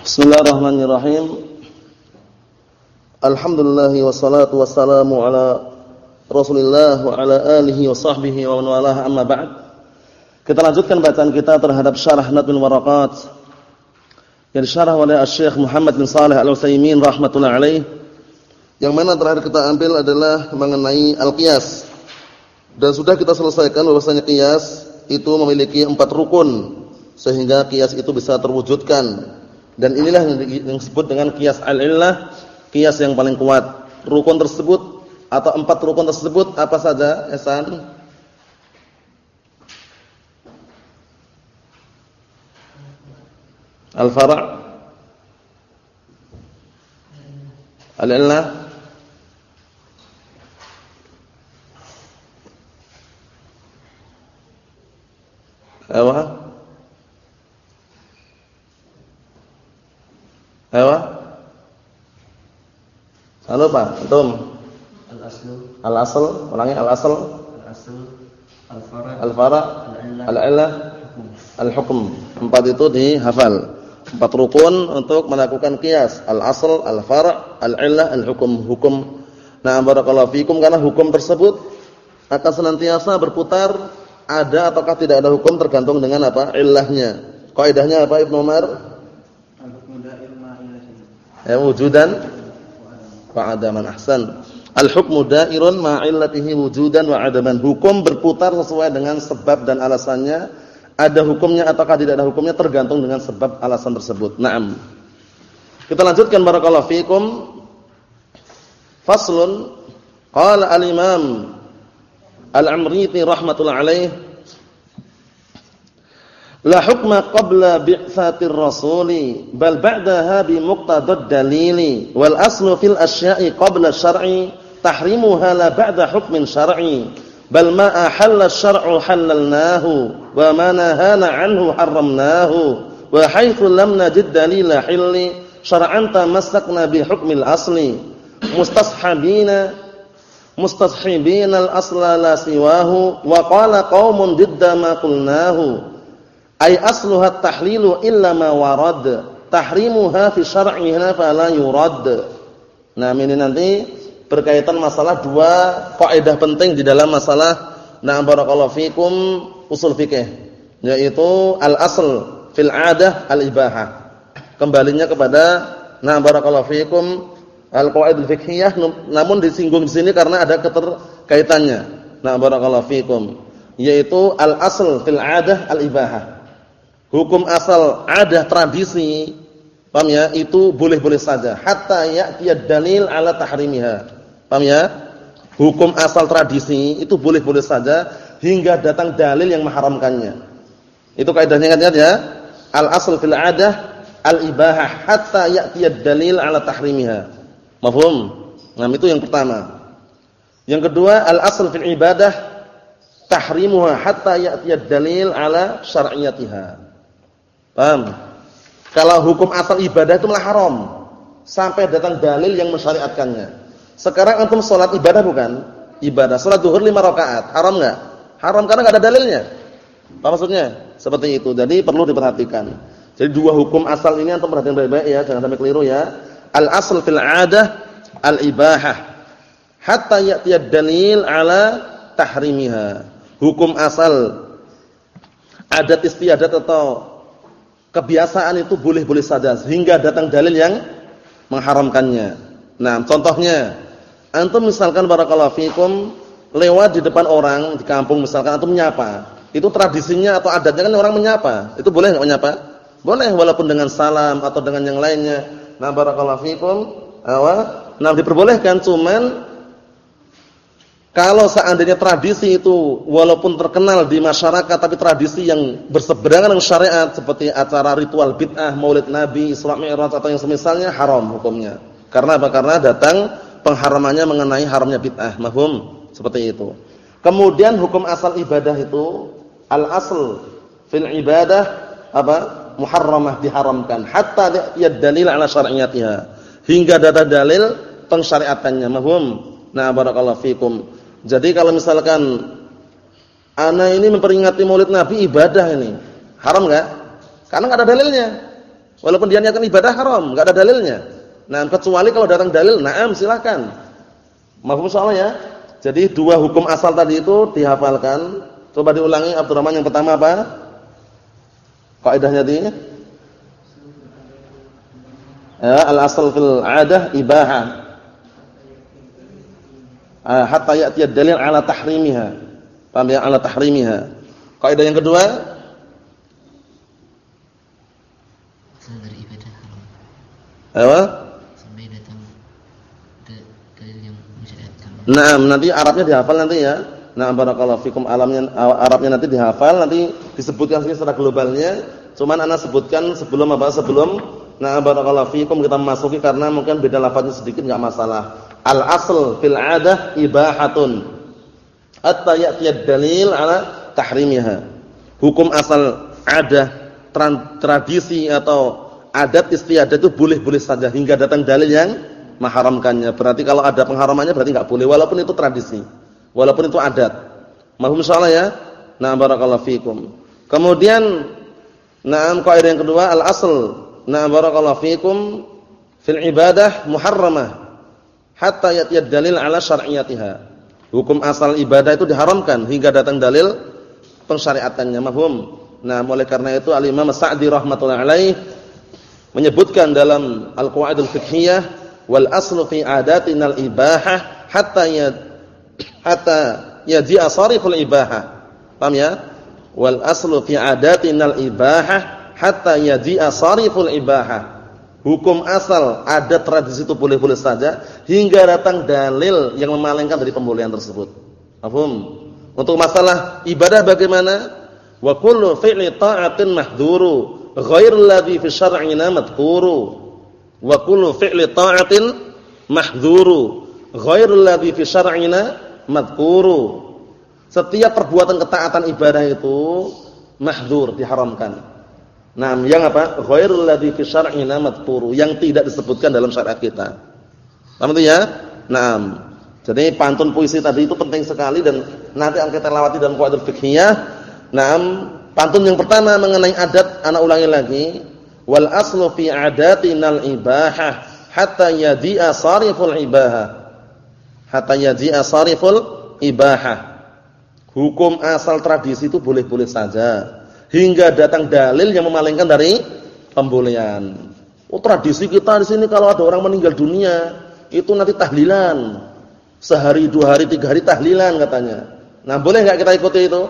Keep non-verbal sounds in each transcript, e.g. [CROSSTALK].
Bismillahirrahmanirrahim. Alhamdulillah wassalatu wassalamu ala Rasulillah wa ala alihi wa sahbihi wa walaha amma ba'd. Kita lanjutkan bacaan kita terhadap syarah Nadmul Waraqat yang disyarah oleh Syekh Muhammad bin Shalih Al-Utsaimin rahimatullah alaih. Yang mana terakhir kita ambil adalah mengenai al-qiyas. Dan sudah kita selesaikan bahwasanya qiyas itu memiliki empat rukun sehingga qiyas itu bisa terwujudkan dan inilah yang disebut dengan qiyas al-illah, qiyas yang paling kuat. Rukun tersebut atau empat rukun tersebut apa saja, Esan? Al-fara' Al-illah Apa? Apa? Halo Pak, antum. Al-aslu. Al-asl, ulangi al-asl. Al-asl. Al-fara. Al-fara. Al-illah. Al-hukm. Empat itu dihafal. Empat rukun untuk melakukan qiyas. Al-asl, al-fara, al-illah, al-hukm. Hukum. Nah, barakallahu fikum karena hukum tersebut akan senantiasa berputar ada ataukah tidak ada hukum tergantung dengan apa? Illahnya. Kaidahnya apa Ibnu Umar? Ya wujudan wa adaman ahsan. Al-hukmu da'irun ma'illatihi wujudan wa adaman hukum berputar sesuai dengan sebab dan alasannya. Ada hukumnya ataukah tidak ada hukumnya tergantung dengan sebab alasan tersebut. Na'am. Kita lanjutkan barakallahu fikum faslun. Qala al-imam al-amriti rahmatullah alaih La hukma qabla bi'tsatir rasuli bal ba'daha bi muqtadad dalili wal aslu fil asya'i qabla syar'i tahrimuha la ba'da hukmin syar'i bal ma ahalla syar'u halalnahu wa ma nahana 'anhu harramnahu wa haitsu lam najid dalila hilli syar'an tamassakna bi hukmil asli mustashabina mustashibina al asla la siwahu wa qala qaumun didda ma qulnahu ay asluha tahlilu illa ma warad. Tahrimuha fi syar'iha fala yurad. Nah ini nanti berkaitan masalah dua kaidah penting di dalam masalah na barakallahu fikum usul fikih yaitu al asl fil adah al ibahah. Kembalinya kepada na barakallahu fikum al qawaidul fikhiyah namun disinggung di sini karena ada keterkaitannya. Na barakallahu fikum yaitu al asl fil adah al ibahah Hukum asal ada tradisi, paham ya? Itu boleh-boleh saja hatta ya'tiyad dalil ala tahrimiha. Paham ya? Hukum asal tradisi itu boleh-boleh saja hingga datang dalil yang mengharamkannya. Itu kaidahnya ingat ya? Al asal fil adah al ibahah hatta ya'tiyad dalil ala tahrimiha. Mafhum? Nah, itu yang pertama. Yang kedua, al asal fil ibadah tahrimuha hatta ya'tiyad dalil ala syar'iyyatiha. Paham? Kalau hukum asal ibadah itu malah haram sampai datang dalil yang mensyariatkannya. Sekarang antum salat ibadah bukan? Ibadah. Salat zuhur 5 rakaat. Haram enggak? Haram karena enggak ada dalilnya. Apa maksudnya? Seperti itu. Jadi perlu diperhatikan. Jadi dua hukum asal ini antum perhatikan baik-baik ya, jangan sampai keliru ya. Al asl fil 'adah al ibahah hatta ya'tiya dalil ala tahrimiha. Hukum asal adat istiadat atau kebiasaan itu boleh-boleh saja sehingga datang dalil yang mengharamkannya. Nah, contohnya antum misalkan barakallahu fikum lewat di depan orang di kampung misalkan antum menyapa. Itu tradisinya atau adatnya kan orang menyapa. Itu boleh enggak menyapa? Boleh walaupun dengan salam atau dengan yang lainnya. Nah, barakallahu fikum, awa, nah diperbolehkan cuman kalau seandainya tradisi itu walaupun terkenal di masyarakat tapi tradisi yang berseberangan dengan syariat seperti acara ritual bid'ah, Maulid Nabi, Isra Mi'raj atau yang semisalnya haram hukumnya. Karena apa? Karena datang pengharamannya mengenai haramnya bid'ah. Mahum seperti itu. Kemudian hukum asal ibadah itu al-asl fil ibadah apa? muharramah diharamkan hatta yad dalil ala syar'iyyatiha. Hingga datang dalil pensyariatannya. Mahum. Nah, barakallahu fikum. Jadi kalau misalkan ana ini memperingati Maulid Nabi ibadah ini, haram enggak? Karena enggak ada dalilnya. Walaupun dia niatkan ibadah haram, enggak ada dalilnya. Nah, kecuali kalau datang dalil, na'am silakan. Mahfum soalnya ya. Jadi dua hukum asal tadi itu dihafalkan. Coba diulangi Abdurrahman yang pertama apa? Kaidahnya tadi. Ya, al-asal fil 'adah ibaha. Ah, hatta ya'ti dalil 'ala tahrimiha. Paham ya? 'Ala tahrimiha. Kaidah yang kedua? Dari ibadah haram. Apa? Sampai datang dalil yang mensyariatkan. Nah, nanti Arabnya dihafal nanti ya. Nah, barakallahu fikum alamnya Arabnya nanti dihafal, nanti disebutkan secara globalnya. Cuman ana sebutkan sebelum apa? Sebelum Nah, barakallahu fikum kita masuki karena mungkin beda lafaznya sedikit enggak masalah. Al asl fil 'adah ibahatun. Hatta ya'ti dalil 'ala tahrimiha. Hukum asal adah tradisi atau adat istiadat itu boleh-boleh saja hingga datang dalil yang mengharamkannya. Berarti kalau ada pengharamannya berarti enggak boleh walaupun itu tradisi. Walaupun itu adat. Mahum insyaallah ya. Nah, barakallahu fikum. Kemudian nah kaidah yang kedua al asl Nah barakallahu fikum fil ibadah muharramah hatta yatiyad dalil ala syar'iyatiha. Hukum asal ibadah itu diharamkan hingga datang dalil pensyariatannya. Mahum. Nah, oleh karena itu Al-Imam Sa'di rahimatullah alaih menyebutkan dalam Al-Qawaidul Fiqhiyah wal aslu fi adatinal ibahah hatta ya hatta yaji'a sariful ibahah. Paham ya? Wal aslu fi adatinal ibahah hatta yaji'a sariful ibahah. Hukum asal ada tradisi itu boleh-boleh saja hingga datang dalil yang memalingkan dari pembolehan tersebut. Paham? Untuk masalah ibadah bagaimana? Wa kullu fi'li ta'atin mahdhuru ghairul ladzi fi syar'ina madhkuru. Wa kullu fi'li ta'atin mahdhuru ghairul ladzi fi syar'ina madhkuru. Setiap perbuatan ketaatan ibadah itu mahdzur diharamkan. Nah, yang apa? Ghairul ladzi fi syar'ina madhkuru, yang tidak disebutkan dalam syariat kita. Paham itu ya? Nah, jadi pantun puisi tadi itu penting sekali dan nanti akan kita lewati dalam qawaidul fiqhiyah. Nah, pantun yang pertama mengenai adat, anak ulangi lagi. Wal aslu fi adatinal ibahah hatta yadi'a sariful ibahah. Hatta yadi'a sariful ibahah. Hukum asal tradisi itu boleh-boleh saja hingga datang dalil yang memalingkan dari pembolehan. Oh tradisi kita di sini kalau ada orang meninggal dunia itu nanti tahlilan sehari dua hari tiga hari tahlilan katanya. Nah boleh nggak kita ikuti itu?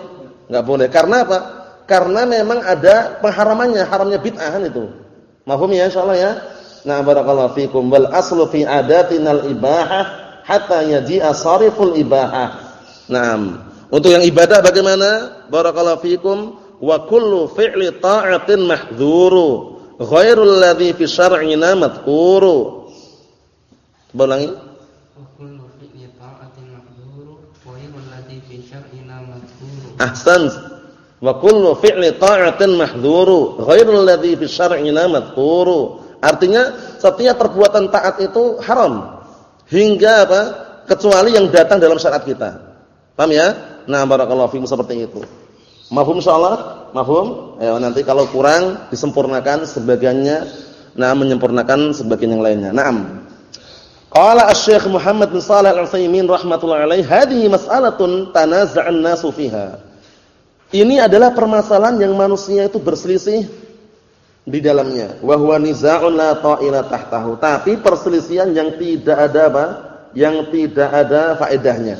Nggak boleh. Karena apa? Karena memang ada pengharamannya, haramnya bid'ahan itu. Mahfum ya insyaallah ya. Nah barakallahu fikum wal aslu fi adatinal ibahah hatta yaji'a sariful ibahah. Nah, untuk yang ibadah bagaimana? Barakallahu fikum wa kullu fi'li ta'atin mahdhuru ghairul ladzi fi syar'ina madhkuru. Ulangi. Ahsan. Wa kullu fi'li ta'atin mahdhuru ghairul ladzi fi syar'ina madhkuru. Artinya setiap perbuatan taat itu haram. Hingga apa? Kecuali yang datang dalam syariat kita. Paham ya? Nah barakallahu fiikum seperti itu Mafhum insyaallah? Mafhum? Ya nanti kalau kurang disempurnakan sebagiannya, nah menyempurnakan sebagian yang lainnya. Naam. Qala Asy-Syaikh Muhammad bin Shalih Al-Utsaimin rahimatullah alaihi, "Hadhihi mas'alatun tanaza'an nasu fiha." Ini adalah permasalahan yang manusia itu berselisih di dalamnya. Wa huwa niza'un la ta'ila tahtahu. Tapi perselisihan yang tidak ada apa? Yang tidak ada faedahnya.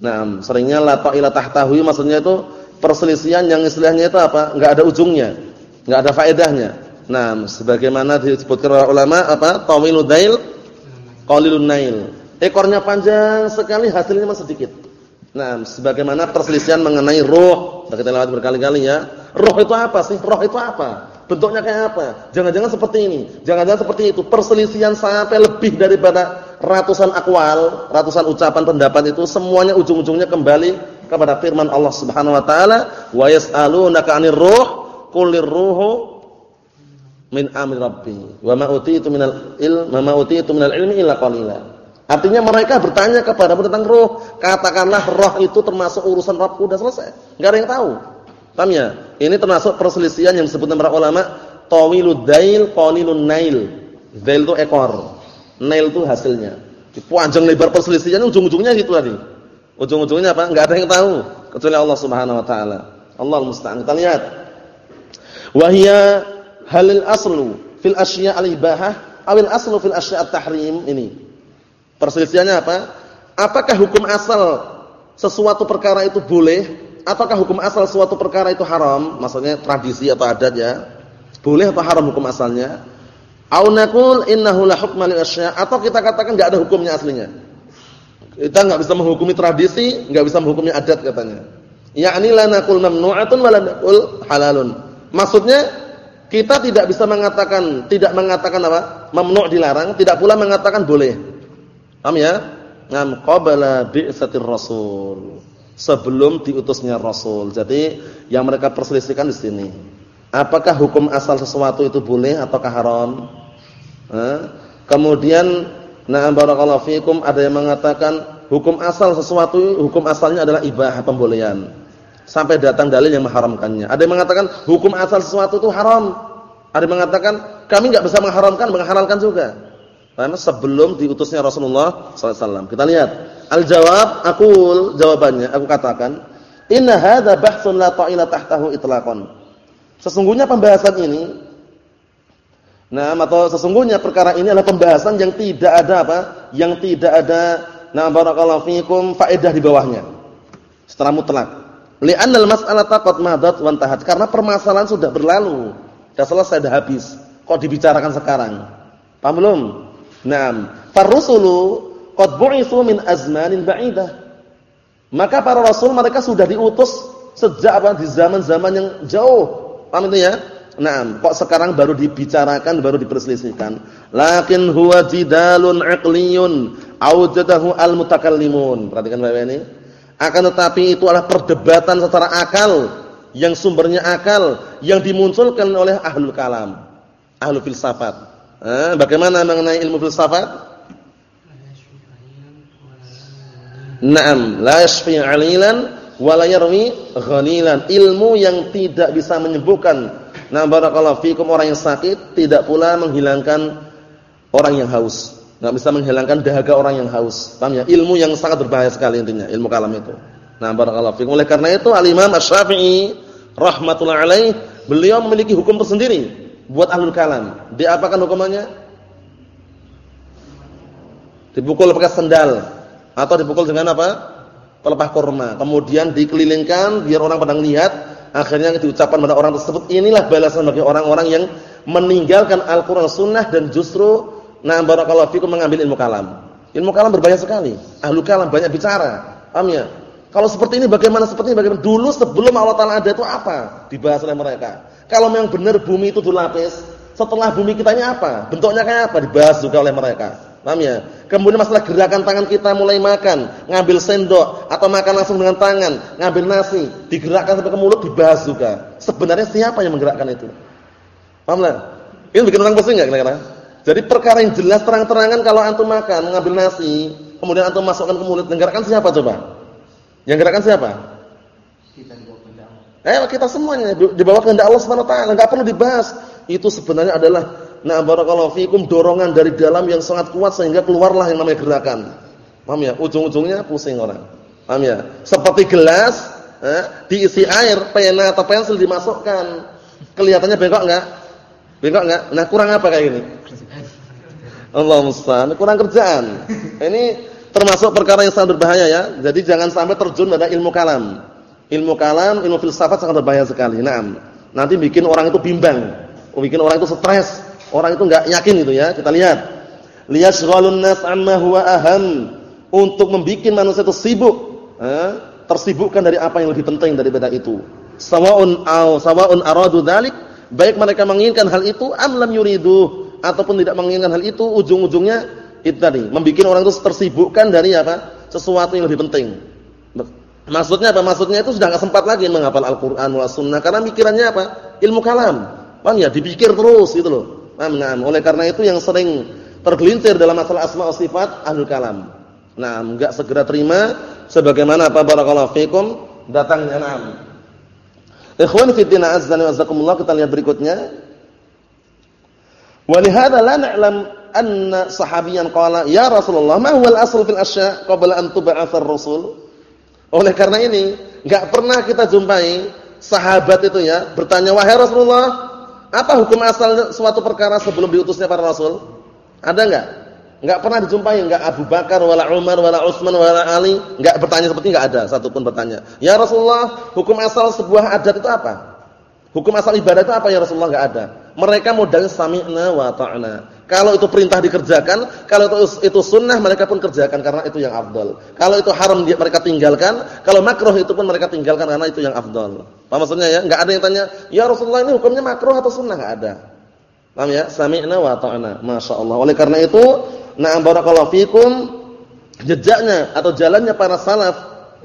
Nah, seringnya la ta'ila tahtahu maksudnya itu perselisihan yang istilahnya itu apa? Enggak ada ujungnya, enggak ada faedahnya. Nah, sebagaimana disebutkan oleh ulama apa? Tawilud dail, qalilun nail. Ekornya panjang sekali, hasilnya masih sedikit. Nah, sebagaimana perselisihan mengenai roh, kita lewat berkali-kali ya. Roh itu apa sih? Roh itu apa? Bentuknya kayak apa? Jangan-jangan seperti ini, jangan-jangan seperti itu. Perselisihan sampai lebih daripada ratusan akwal, ratusan ucapan pendapat itu semuanya ujung-ujungnya kembali kepada firman Allah Subhanahu wa taala, "Wa yas'alunaka 'anir ruh, qulir ruhu min amri rabbi, wa ma utitu minal ilm, ma utitu minal ilmi illa qalila." Artinya mereka bertanya kepada tentang roh, katakanlah roh itu termasuk urusan Rabbku sudah selesai. Enggak ada yang tahu. Paham ya? Ini termasuk perselisihan yang disebut para ulama Tawilud dail, qalilun nail. Dail itu ekor, nail itu hasilnya. Panjang lebar perselisihannya ujung-ujungnya gitu tadi. Ujung-ujungnya apa? Enggak ada yang tahu kecuali Allah Subhanahu wa taala. Allah musta'an. Kita lihat. Wa hiya halil aslu fil asya' al-ibahah awil aslu fil asya' at-tahrim ini. Perselisihannya apa? Apakah hukum asal sesuatu perkara itu boleh ataukah hukum asal suatu perkara itu haram? Maksudnya tradisi atau adat ya. Boleh atau haram hukum asalnya? Au naqul innahu la hukma lil asya' atau kita katakan enggak ada hukumnya aslinya. Kita enggak bisa menghukumi tradisi, enggak bisa menghukumi adat katanya. Ya'ni la naqul mamnu'atun wa halalun. Maksudnya kita tidak bisa mengatakan tidak mengatakan apa? Mamnu' dilarang, tidak pula mengatakan boleh. Paham ya? Ngam qabala bi'satir rasul. Sebelum diutusnya rasul. Jadi yang mereka perselisihkan di sini. Apakah hukum asal sesuatu itu boleh ataukah haram? Eh? Kemudian na'am barakallahu fikum ada yang mengatakan hukum asal sesuatu hukum asalnya adalah ibah pembolehan. Sampai datang dalil yang mengharamkannya. Ada yang mengatakan hukum asal sesuatu itu haram. Ada yang mengatakan kami enggak bisa mengharamkan, menghalalkan juga. Karena sebelum diutusnya Rasulullah SAW. Kita lihat. Al-jawab, aku jawabannya, aku katakan, Inna hadza bahsun la ta'ila tahtahu itlaqan. Sesungguhnya pembahasan ini Nah, atau sesungguhnya perkara ini adalah pembahasan yang tidak ada apa? Yang tidak ada nah barakallahu fikum faedah di bawahnya. Secara mutlak. Li'annal mas'alata qad madat wa intahat. Karena permasalahan sudah berlalu, sudah selesai, sudah habis. Kok dibicarakan sekarang? Paham belum? Naam. Farrusulu qad bu'itsu min azmanin ba'idah. Maka para rasul mereka sudah diutus sejak apa? Di zaman-zaman yang jauh Paham itu ya? Nah, kok sekarang baru dibicarakan, baru diperselisihkan. Lakin huwa jidalun aqliyun awjadahu al-mutakallimun. Perhatikan Bapak ini. Akan tetapi itu adalah perdebatan secara akal yang sumbernya akal yang dimunculkan oleh ahlul kalam, ahlul filsafat. Eh, bagaimana mengenai ilmu filsafat? Naam, la yashfi 'alilan wala yarwi ghanilan ilmu yang tidak bisa menyembuhkan nah barakallahu fikum orang yang sakit tidak pula menghilangkan orang yang haus. Enggak bisa menghilangkan dahaga orang yang haus. Paham ya? Ilmu yang sangat berbahaya sekali intinya ilmu kalam itu. Nah barakallahu fikum. Oleh karena itu al-imam asy-syafi'i rahmatullah alaih beliau memiliki hukum tersendiri buat ahlul kalam. Diapakan hukumannya? Dipukul pakai sendal atau dipukul dengan apa? Pelepah kurma. Kemudian dikelilingkan biar orang pada lihat. Akhirnya diucapkan pada orang tersebut inilah balasan bagi orang-orang yang meninggalkan Al-Qur'an Sunnah dan justru na barakallahu fikum mengambil ilmu kalam. Ilmu kalam berbahaya sekali. Ahlu kalam banyak bicara. Paham ya? Kalau seperti ini bagaimana seperti ini bagaimana? Dulu sebelum Allah Taala ada itu apa? Dibahas oleh mereka. Kalau memang benar bumi itu dulu lapis, setelah bumi kita ini apa? Bentuknya kayak apa? Dibahas juga oleh mereka. Paham ya? Kemudian masalah gerakan tangan kita mulai makan, ngambil sendok atau makan langsung dengan tangan, ngambil nasi, digerakkan sampai ke mulut dibahas juga. Sebenarnya siapa yang menggerakkan itu? Paham lah? Ini bikin orang pusing enggak kira-kira? Jadi perkara yang jelas terang-terangan kalau antum makan, ngambil nasi, kemudian antum masukkan ke mulut, menggerakkan siapa coba? Yang gerakkan siapa? Kita di bawah kehendak Allah. Eh, kita semuanya di bawah kehendak Allah Subhanahu wa taala, enggak perlu dibahas. Itu sebenarnya adalah Nah, barakallahu fikum dorongan dari dalam yang sangat kuat sehingga keluarlah yang namanya gerakan. Paham ya? Ujung-ujungnya pusing orang. Paham ya? Seperti gelas eh, diisi air, pena atau pensil dimasukkan. Kelihatannya bengkok enggak? Bengkok enggak? Nah, kurang apa kayak gini? Allah musta'an, kurang kerjaan. Ini termasuk perkara yang sangat berbahaya ya. Jadi jangan sampai terjun pada ilmu kalam. Ilmu kalam, ilmu filsafat sangat berbahaya sekali. Nah, nanti bikin orang itu bimbang, bikin orang itu stres, Orang itu enggak yakin itu ya. Kita lihat. Liyashghalun nas amma huwa aham. Untuk membuat manusia itu sibuk, eh, tersibukkan dari apa yang lebih penting daripada itu. Sawa'un aw sawa'un aradu dzalik, baik mereka menginginkan hal itu am lam yuridu ataupun tidak menginginkan hal itu, ujung-ujungnya itu tadi, membuat orang itu tersibukkan dari apa? sesuatu yang lebih penting. Maksudnya apa? Maksudnya itu sudah enggak sempat lagi menghafal Al-Qur'an wal Sunnah karena mikirannya apa? Ilmu kalam. Paham ya? Dipikir terus gitu loh. Nah, oleh karena itu yang sering tergelincir dalam masalah asma wa sifat ahlul kalam. Nah, enggak segera terima sebagaimana apa barakallahu fikum datangnya na'am. Ikhwan fi din azza wa jazakumullah kita lihat berikutnya. Walihada la na'lam anna sahabiyan qala ya Rasulullah ma huwa al-asl fil asya' qabla an tub'atsar rasul. Oleh karena ini, enggak pernah kita jumpai sahabat itu ya bertanya wahai Rasulullah, apa hukum asal suatu perkara sebelum diutusnya para rasul? Ada enggak? Enggak pernah dijumpai enggak Abu Bakar wala Umar wala Utsman wala Ali enggak bertanya seperti enggak ada satupun bertanya. Ya Rasulullah, hukum asal sebuah adat itu apa? Hukum asal ibadah itu apa ya Rasulullah enggak ada. Mereka modalnya sami'na wa ta'na. Kalau itu perintah dikerjakan, kalau itu itu sunnah mereka pun kerjakan karena itu yang afdal. Kalau itu haram mereka tinggalkan, kalau makruh itu pun mereka tinggalkan karena itu yang afdal. Paham maksudnya ya? Enggak ada yang tanya, "Ya Rasulullah ini hukumnya makruh atau sunnah?" Enggak ada. Paham ya? Sami'na wa ta'na. Masyaallah. Oleh karena itu, na'am barakallahu fikum jejaknya atau jalannya para salaf,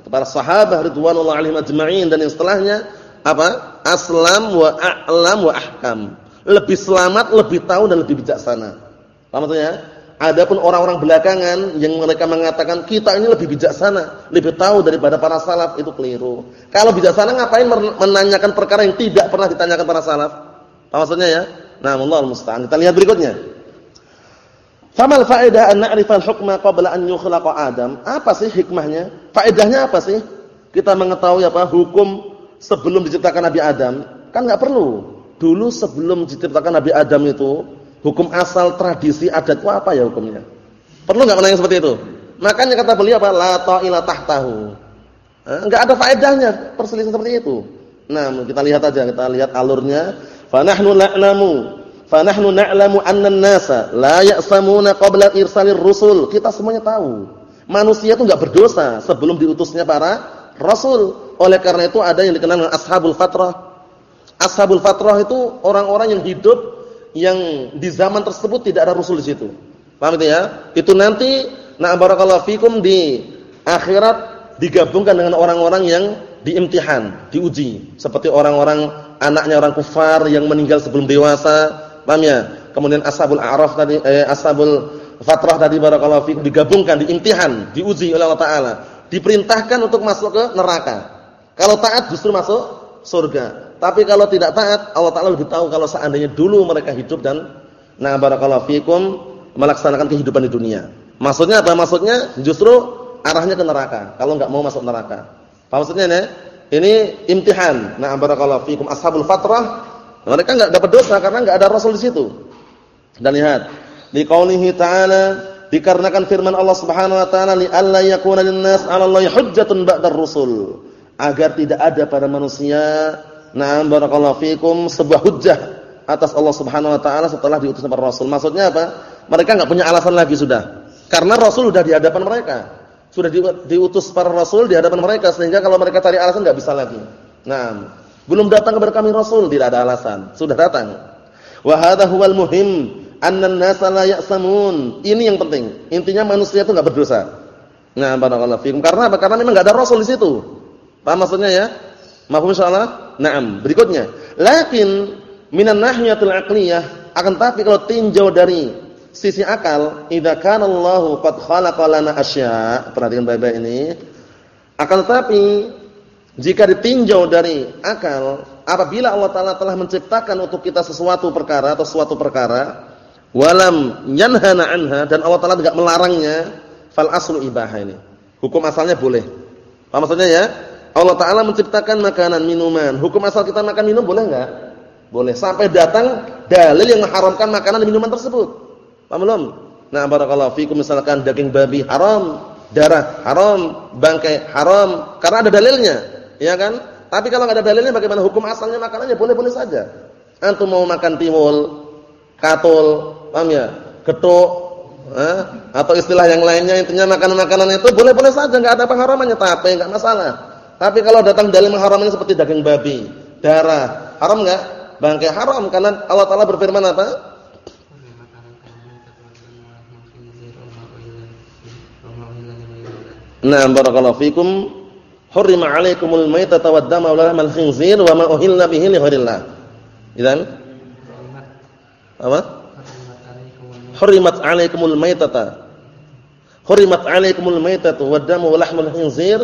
para sahabat ridwanullah alaihim ajma'in dan yang setelahnya apa? Aslam wa a'lam wa ahkam. Lebih selamat, lebih tahu dan lebih bijaksana. Paham maksudnya? Adapun orang-orang belakangan yang mereka mengatakan kita ini lebih bijaksana, lebih tahu daripada para salaf itu keliru. Kalau bijaksana ngapain menanyakan perkara yang tidak pernah ditanyakan para salaf? Maksudnya ya? Nah, Allah musta'an. Kita lihat berikutnya. Famal faedah an na'rifa al-hukma qabla an yukhlaqa Adam? Apa sih hikmahnya? Faedahnya apa sih? Kita mengetahui apa hukum sebelum diciptakan Nabi Adam, kan nggak perlu. Dulu sebelum diciptakan Nabi Adam itu, hukum asal tradisi adat itu apa ya hukumnya? Perlu nggak menanya seperti itu? Makanya kata beliau apa? La ta'ila tahtahu. Enggak ada faedahnya perselisihan seperti itu. Nah, kita lihat aja, kita lihat alurnya. Fa nahnu na'lamu fa nahnu na'lamu anna an-nasa la ya'samuna qabla irsalir rusul. Kita semuanya tahu. Manusia itu enggak berdosa sebelum diutusnya para rasul. Oleh karena itu ada yang dikenal dengan ashabul fatrah. Ashabul fatrah itu orang-orang yang hidup yang di zaman tersebut tidak ada rasul di situ. Paham itu ya? Itu nanti na barakallahu fikum di akhirat digabungkan dengan orang-orang yang diimtihan, diuji. Seperti orang-orang anaknya orang kufar yang meninggal sebelum dewasa. Paham ya? Kemudian ashabul a'raf tadi eh, ashabul fatrah tadi barakallahu fikum digabungkan, diimtihan, diuji oleh Allah taala. Diperintahkan untuk masuk ke neraka. Kalau taat justru masuk surga. Tapi kalau tidak taat, Allah Taala lebih tahu kalau seandainya dulu mereka hidup dan nah barakallahu fikum melaksanakan kehidupan di dunia. Maksudnya apa? Maksudnya justru arahnya ke neraka. Kalau enggak mau masuk neraka. Apa maksudnya nih? Ini imtihan. Nah barakallahu fikum ashabul fatrah mereka enggak dapat dosa karena enggak ada rasul di situ. Dan lihat, di qaulihi ta'ala dikarenakan firman Allah Subhanahu wa taala li alla yakuna lin-nas 'ala Allahi hujjatun ba'dar rusul agar tidak ada pada manusia na'am barakallahu fikum sebuah hujjah atas Allah Subhanahu wa taala setelah diutus para rasul. Maksudnya apa? Mereka enggak punya alasan lagi sudah. Karena rasul sudah di hadapan mereka. Sudah diutus para rasul di hadapan mereka sehingga kalau mereka cari alasan enggak bisa lagi. Nah, belum datang kepada kami rasul tidak ada alasan, sudah datang. Wa hadha huwal muhim anna an-nasa la ya'samun. Ini yang penting. Intinya manusia itu enggak berdosa. Nah, barakallahu fikum. Karena apa? Karena memang enggak ada rasul di situ. Paham maksudnya ya? Mahfum insyaallah? Naam. Berikutnya, lakin minan nahiyatil aqliyah akan tapi kalau tinjau dari sisi akal, idza kana Allahu qad khalaqa lana asya, perhatikan baik-baik ini. Akan tapi jika ditinjau dari akal, apabila Allah taala telah menciptakan untuk kita sesuatu perkara atau suatu perkara, walam yanhana anha dan Allah taala tidak melarangnya, fal aslu ibahah ini. Hukum asalnya boleh. Apa maksudnya ya? Allah Ta'ala menciptakan makanan, minuman. Hukum asal kita makan minum boleh enggak? Boleh. Sampai datang dalil yang mengharamkan makanan dan minuman tersebut. Paham belum? Nah, barakallahu fikum misalkan daging babi haram, darah haram, bangkai haram karena ada dalilnya, ya kan? Tapi kalau enggak ada dalilnya bagaimana hukum asalnya makanannya boleh-boleh saja. Antum mau makan tiwul, katul, paham ya? Getuk, eh? atau istilah yang lainnya intinya makanan-makanan itu boleh-boleh saja enggak ada pengharamannya tapi enggak masalah. Tapi kalau datang dalil mengharamkan seperti daging babi, darah, haram enggak? Bangkai haram karena Allah taala berfirman apa? Nah, barakallahu fikum. Hurrima 'alaikumul maitata wad-dama wa lahmal khinzir wa ma uhilla bihi li ghairillah. Idzan apa? Hurrimat 'alaikumul maitata. Hurrimat 'alaikumul maitatu wad-damu wa lahmul khinzir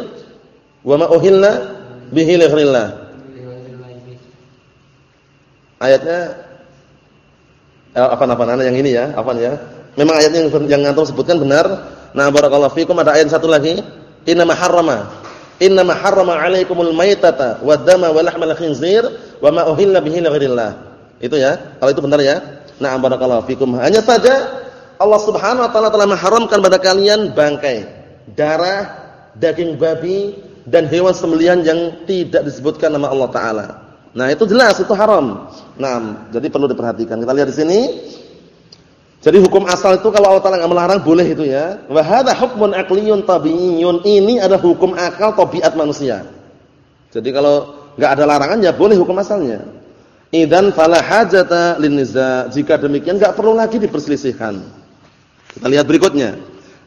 Wa ma uhilla bihi li Ayatnya Eh, apa-apa yang ini ya, apa ya? Memang ayat yang yang antum sebutkan benar. Nah, barakallahu fikum ada ayat satu lagi. Inna harrama Inna harrama 'alaikumul maitata wad-dama wa lahmal khinzir wa ma uhilla bihi li Itu ya. Kalau itu benar ya. Nah, barakallahu fikum. Hanya saja Allah Subhanahu wa taala telah mengharamkan pada kalian bangkai, darah, daging babi dan hewan sembelihan yang tidak disebutkan nama Allah taala. Nah, itu jelas itu haram. Nah, jadi perlu diperhatikan. Kita lihat di sini. Jadi hukum asal itu kalau Allah Taala enggak melarang boleh itu ya. Wa hadza hukmun aqliyun. Ini adalah hukum akal tabiat manusia. Jadi kalau enggak ada larangan ya boleh hukum asalnya. Idan fala hajata liniza. Jika demikian enggak perlu lagi diperselisihkan. Kita lihat berikutnya.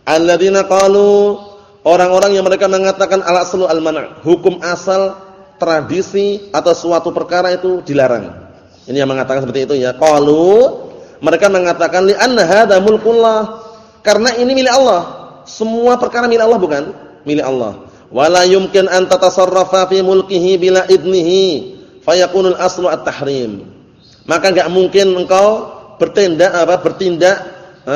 Alladzina qalu orang-orang yang mereka mengatakan al-aslu al-man'. Hukum asal tradisi atau suatu perkara itu dilarang. Ini yang mengatakan seperti itu ya. Qalu mereka mengatakan li anna hadza mulkullah. Karena ini milik Allah. Semua perkara milik Allah bukan? Milik Allah. Wala yumkin an tatasarrafa fi mulkihi bila idnihi fayakunul aslu at-tahrim. Maka enggak mungkin engkau bertindak apa bertindak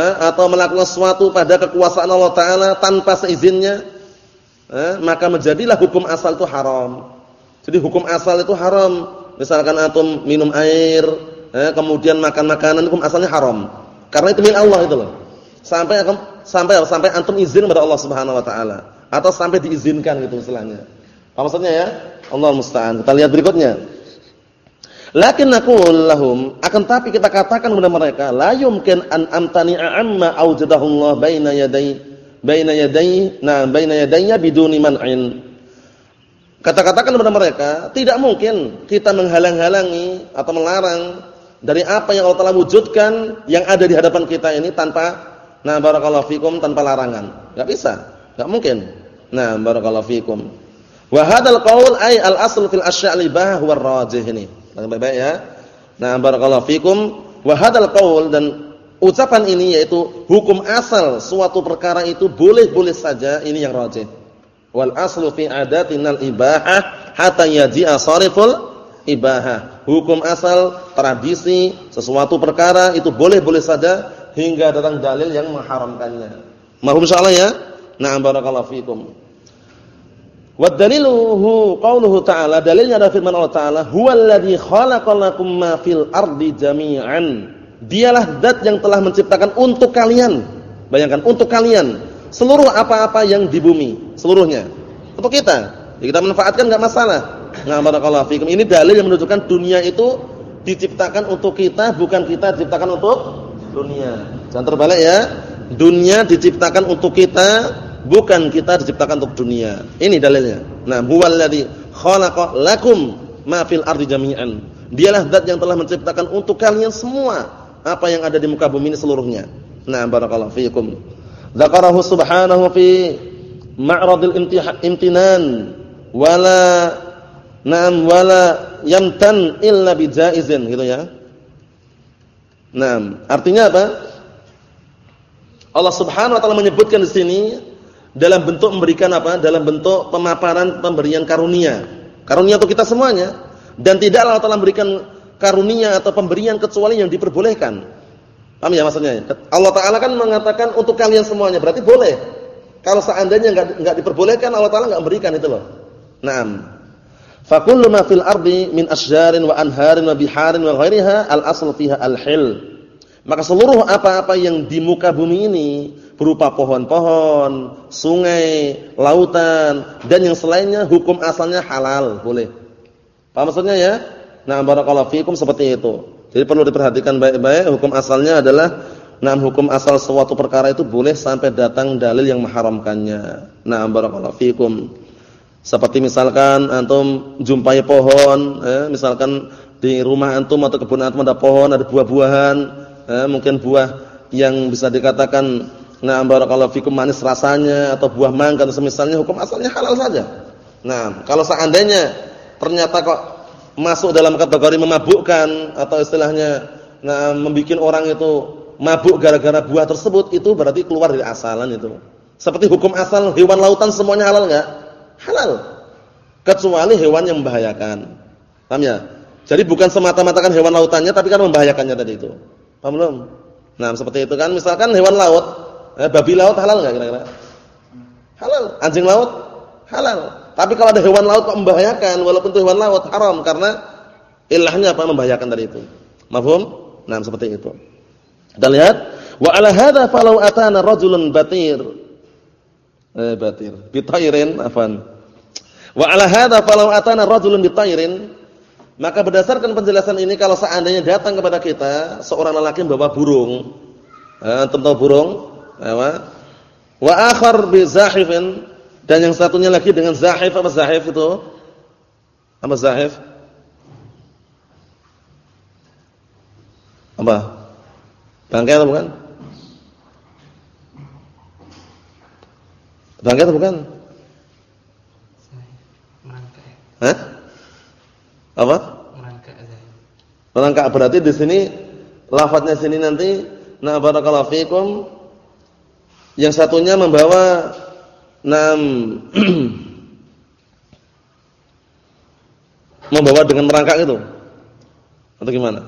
atau melakukan sesuatu pada kekuasaan Allah taala tanpa seizinnya eh, maka menjadilah hukum asal itu haram. Jadi hukum asal itu haram. Misalkan antum minum air, eh, kemudian makan makanan hukum asalnya haram. Karena itu milik Allah itu loh. Sampai sampai sampai antum izin kepada Allah Subhanahu wa taala atau sampai diizinkan gitu istilahnya. Apa maksudnya ya? Allah musta'an. Kita lihat berikutnya. Lakin naqul lahum akan tapi kita katakan kepada mereka la yumkin an amtani'a amma aujadahu Allah baina yaday baina yaday nah baina yadayya biduni man'in. Kata-katakan kepada mereka, tidak mungkin kita menghalang-halangi atau melarang dari apa yang Allah telah wujudkan yang ada di hadapan kita ini tanpa nah barakallahu fikum tanpa larangan. Enggak bisa, enggak mungkin. Nah, barakallahu fikum. Wa hadzal qaul ay al asl fil asya' libah huwa rajih ini. Baik-baik ya. Nah, barakallahu fikum wa hadzal qaul dan ucapan ini yaitu hukum asal suatu perkara itu boleh-boleh saja ini yang rajih. Wal aslu fi adatinal ibahah hatta yaji'a sariful ibahah. Hukum asal, tradisi, sesuatu perkara itu boleh-boleh saja hingga datang dalil yang mengharamkannya. Mahum insyaallah ya? Na'am barakallahu fikum. Wa qauluhu ta'ala, dalilnya ada firman Allah Ta'ala, "Huwallazi khalaqalakum ma fil ardi jami'an." Dialah zat yang telah menciptakan untuk kalian. Bayangkan untuk kalian seluruh apa-apa yang di bumi, seluruhnya. Untuk kita. Jadi kita manfaatkan enggak masalah. Nah, fikum. Ini dalil yang menunjukkan dunia itu diciptakan untuk kita, bukan kita diciptakan untuk dunia. Jangan terbalik ya. Dunia diciptakan untuk kita, bukan kita diciptakan untuk dunia. Ini dalilnya. Nah, huwallazi khalaqa lakum ma fil ardi jami'an. Dialah zat yang telah menciptakan untuk kalian semua apa yang ada di muka bumi ini seluruhnya. Nah, barakallahu fikum. Dzakarahu subhanahu fi ma'radil imtinan wala Naam wala yamtan illa bijaizin gitu ya. Naam, artinya apa? Allah Subhanahu wa taala menyebutkan di sini dalam bentuk memberikan apa? Dalam bentuk pemaparan pemberian karunia. Karunia untuk kita semuanya dan tidak Allah taala memberikan karunia atau pemberian kecuali yang diperbolehkan. Paham ya maksudnya? Allah taala kan mengatakan untuk kalian semuanya, berarti boleh. Kalau seandainya enggak enggak diperbolehkan Allah taala enggak memberikan itu loh. Naam. Fakullu ma fil ardi min asjarin wa anharin wa biharin wa ghairiha al-asl fiha al-hil. Maka seluruh apa-apa yang di muka bumi ini berupa pohon-pohon, sungai, lautan dan yang selainnya hukum asalnya halal, boleh. Paham maksudnya ya? Nah, barakallahu fikum seperti itu. Jadi perlu diperhatikan baik-baik hukum asalnya adalah nah hukum asal suatu perkara itu boleh sampai datang dalil yang mengharamkannya. Nah, barakallahu fikum. Seperti misalkan antum jumpai pohon, eh, misalkan di rumah antum atau kebun antum ada pohon, ada buah-buahan, eh, mungkin buah yang bisa dikatakan nah barakallahu fikum manis rasanya atau buah mangga atau semisalnya hukum asalnya halal saja. Nah, kalau seandainya ternyata kok masuk dalam kategori memabukkan atau istilahnya nah membuat orang itu mabuk gara-gara buah tersebut itu berarti keluar dari asalan itu. Seperti hukum asal hewan lautan semuanya halal enggak? halal. Kecuali hewan yang membahayakan. Paham ya? Jadi bukan semata-mata kan hewan lautannya tapi kan membahayakannya tadi itu. Paham belum? Nah, seperti itu kan misalkan hewan laut, eh, babi laut halal enggak kira-kira? Halal. Anjing laut halal. Tapi kalau ada hewan laut kok membahayakan walaupun itu hewan laut haram karena ilahnya apa membahayakan dari itu. Mafhum? Nah, seperti itu. Kita lihat, wa ala hadza falau atana rajulun batir. Eh, batir. Bitairin, afan. Wa ala hadza falau atana rajulun bitairin, maka berdasarkan penjelasan ini kalau seandainya datang kepada kita seorang lelaki membawa burung. Eh, tahu burung? Apa? Wa akhar bi zahifin dan yang satunya lagi dengan zahif apa zahif itu? Apa zahif? Apa? Bangkai atau bukan? Bangkai atau bukan? Hah? Apa? Merangkai berarti di sini lafadznya sini nanti na barakallahu fikum yang satunya membawa enam [CLEARS THROAT] membawa dengan merangkak itu. Atau gimana?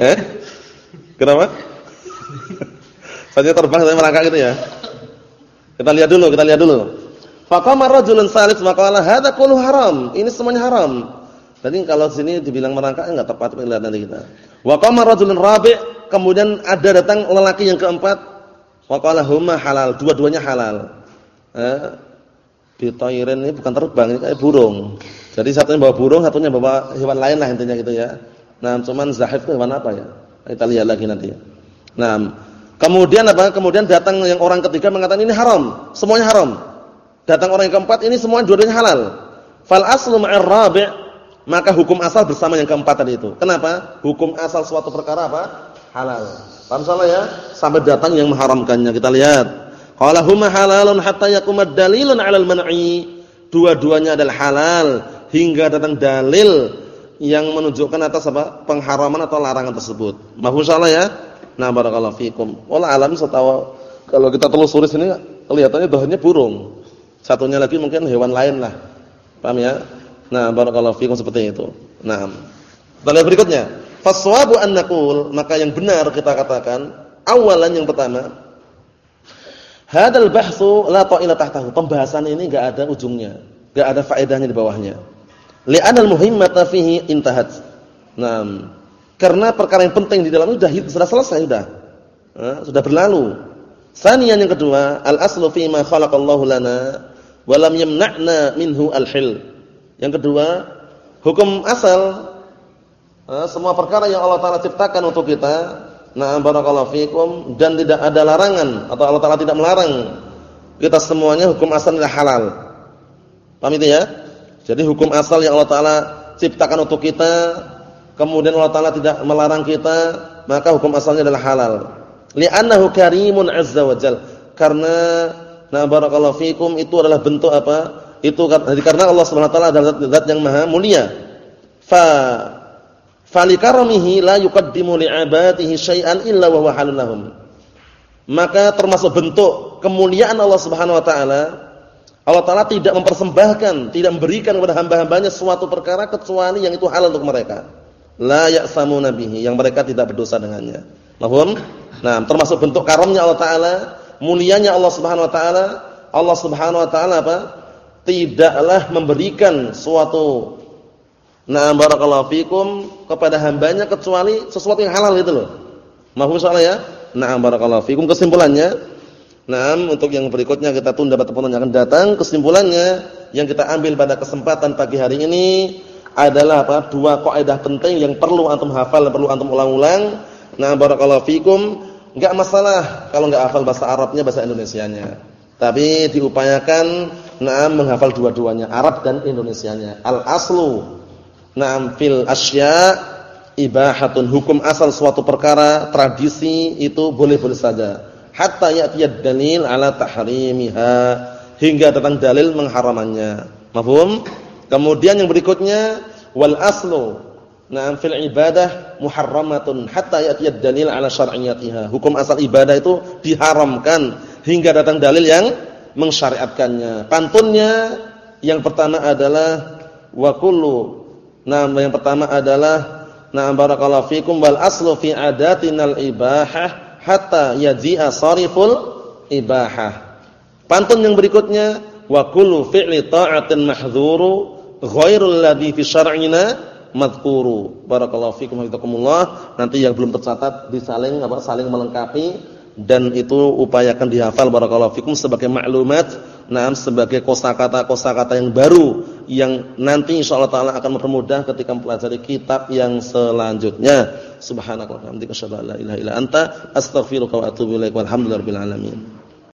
Eh? Kenapa? [LAUGHS] Saja terbang tapi merangkak gitu ya. Kita lihat dulu, kita lihat dulu. Faqama rajulun salis maqala hadza kullu haram. Ini semuanya haram. Tadi kalau sini dibilang merangkak enggak tepat lihat nanti kita. Wa qama rajulun rabi' kemudian ada datang lelaki yang keempat waqala huma halal, dua-duanya halal. Eh, bitairin ini bukan terbang, ini kayak burung. Jadi satunya bawa burung, satunya bawa hewan lain lah intinya gitu ya. Nah, cuman zahif itu hewan apa ya? Kita lihat lagi nanti. Nah, kemudian apa? Kemudian datang yang orang ketiga mengatakan ini haram, semuanya haram. Datang orang yang keempat ini semua dua-duanya halal. Fal aslu ma'ar maka hukum asal bersama yang keempat tadi itu. Kenapa? Hukum asal suatu perkara apa? Halal. Paham salah ya? Sampai datang yang mengharamkannya. Kita lihat. Qala huma halalun hatta yakuma dalilun 'alal man'i. Dua-duanya adalah halal hingga datang dalil yang menunjukkan atas apa? pengharaman atau larangan tersebut. Mahfuz salah ya? Nah, barakallahu fikum. Wallah alam setahu kalau kita telusuri sini kelihatannya dohnya burung. Satunya lagi mungkin hewan lain lah. Paham ya? Nah, barakallahu fikum seperti itu. Nah, kita lihat berikutnya. Faswabu an naqul, maka yang benar kita katakan, awalan yang pertama, hadal bahtsu la ta'ila tahtahu. Pembahasan ini enggak ada ujungnya, enggak ada faedahnya di bawahnya. Li'anal muhimmata fihi intahat. Nah, karena perkara yang penting di dalamnya sudah sudah selesai sudah. Sudah berlalu. Sanian yang kedua, al-aslu fi ma khalaqallahu lana wa lam yamna'na minhu al-hil. Yang kedua, hukum asal Eh, semua perkara yang Allah Taala ciptakan untuk kita, nah barakallahu fikum dan tidak ada larangan atau Allah Taala tidak melarang kita semuanya hukum asal adalah halal. Paham itu ya? Jadi hukum asal yang Allah Taala ciptakan untuk kita, kemudian Allah Taala tidak melarang kita, maka hukum asalnya adalah halal. Li'annahu karimun azza wa jal. Karena nah barakallahu fikum itu adalah bentuk apa? Itu karena Allah Subhanahu wa taala adalah zat yang maha mulia. Fa falikaramihi la yuqaddimu li'abadihi syai'an illa wa huwa. Maka termasuk bentuk kemuliaan Allah Subhanahu wa taala, Allah taala tidak mempersembahkan, tidak memberikan kepada hamba-hambanya suatu perkara kecuali yang itu halal untuk mereka. La ya'samuna bihi, yang mereka tidak berdosa dengannya. Paham? Nah, termasuk bentuk karamnya Allah taala, mulianya Allah Subhanahu wa taala, Allah Subhanahu wa taala apa? Tidaklah memberikan suatu Nah, barakallahu fikum kepada hambanya kecuali sesuatu yang halal itu loh. Mahfuz soalnya ya? Nah, barakallahu fikum kesimpulannya. Nah, untuk yang berikutnya kita tunda pada pertemuan yang akan datang. Kesimpulannya yang kita ambil pada kesempatan pagi hari ini adalah apa? Dua kaidah penting yang perlu antum hafal, perlu antum ulang-ulang. Nah, barakallahu fikum. Enggak masalah kalau enggak hafal bahasa Arabnya, bahasa Indonesianya. Tapi diupayakan nah menghafal dua-duanya, Arab dan Indonesianya. Al-aslu Naam fil asya ibahatun hukum asal suatu perkara tradisi itu boleh-boleh saja. Hatta ya'tiyad dalil ala tahrimiha hingga datang dalil mengharamannya. Mafhum? Kemudian yang berikutnya wal aslu Naam fil ibadah muharramatun hatta ya'tiyad dalil ala syar'iyyatiha. Hukum asal ibadah itu diharamkan hingga datang dalil yang mensyariatkannya. Pantunnya yang pertama adalah wa kullu Nah, yang pertama adalah Na'am barakallahu fikum wal aslu fi adatinal ibahah hatta yaji'a sariful ibahah. Pantun yang berikutnya wa kullu fi'li ta'atin mahdhuru ghairul ladzi fi syar'ina madhkuru. Barakallahu fikum hafizakumullah. Nanti yang belum tercatat disaling apa saling melengkapi dan itu upayakan dihafal barakallahu fikum sebagai maklumat nah sebagai kosakata-kosakata yang baru yang nanti insyaallah taala akan mempermudah ketika mempelajari kitab yang selanjutnya. Subhanakallahumma wa bihamdika asyhadu an la ilaha illa anta astaghfiruka wa atubu ilaik walhamdulillahi alamin